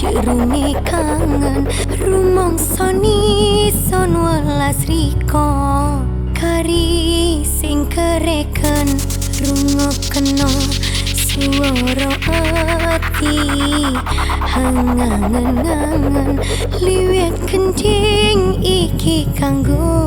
jerone kangen rumong soni son welas riko kari sing kereken rungokno suara ati. Hangangan-angan liwet kencing iki kanggo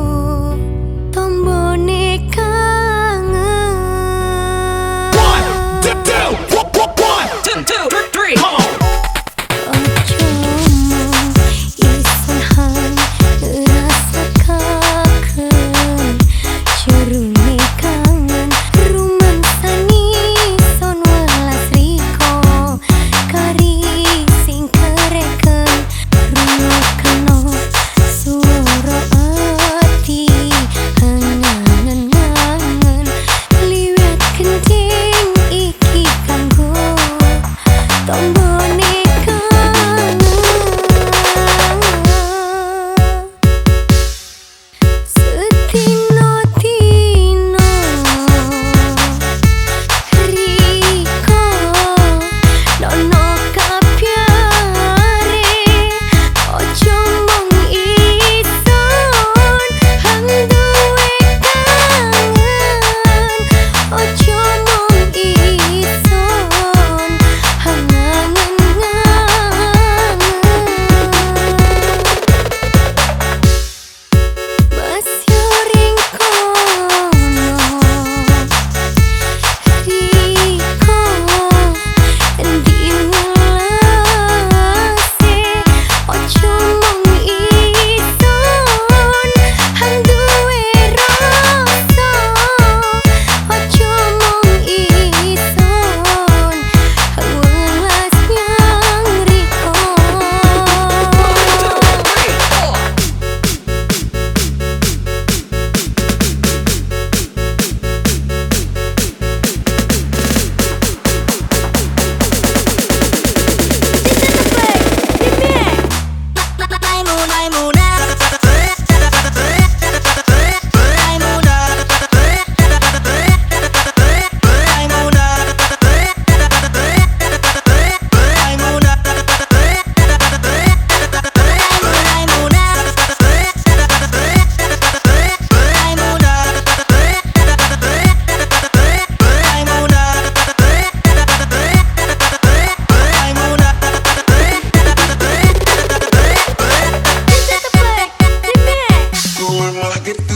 get through.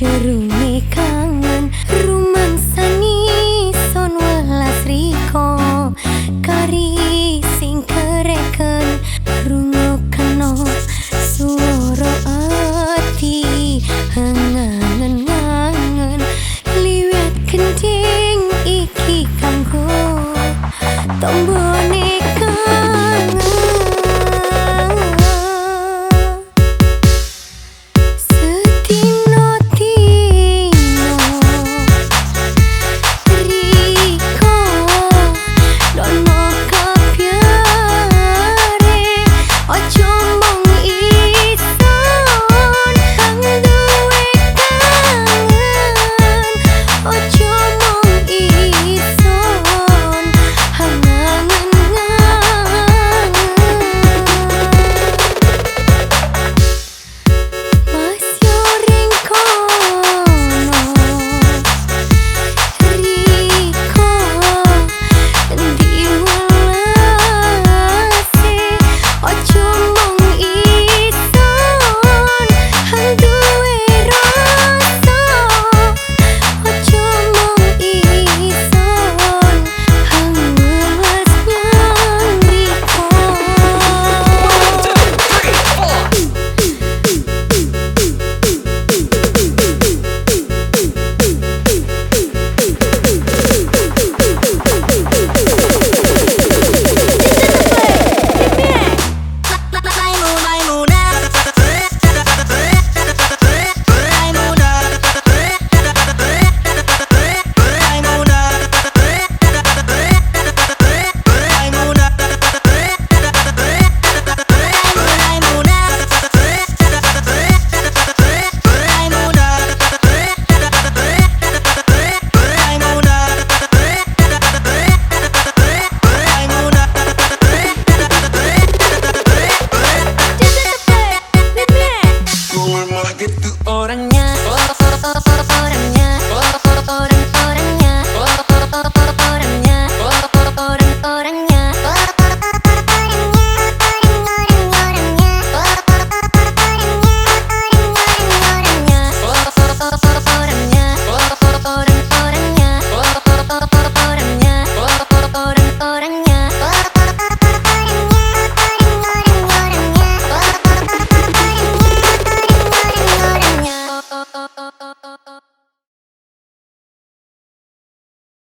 вечеру.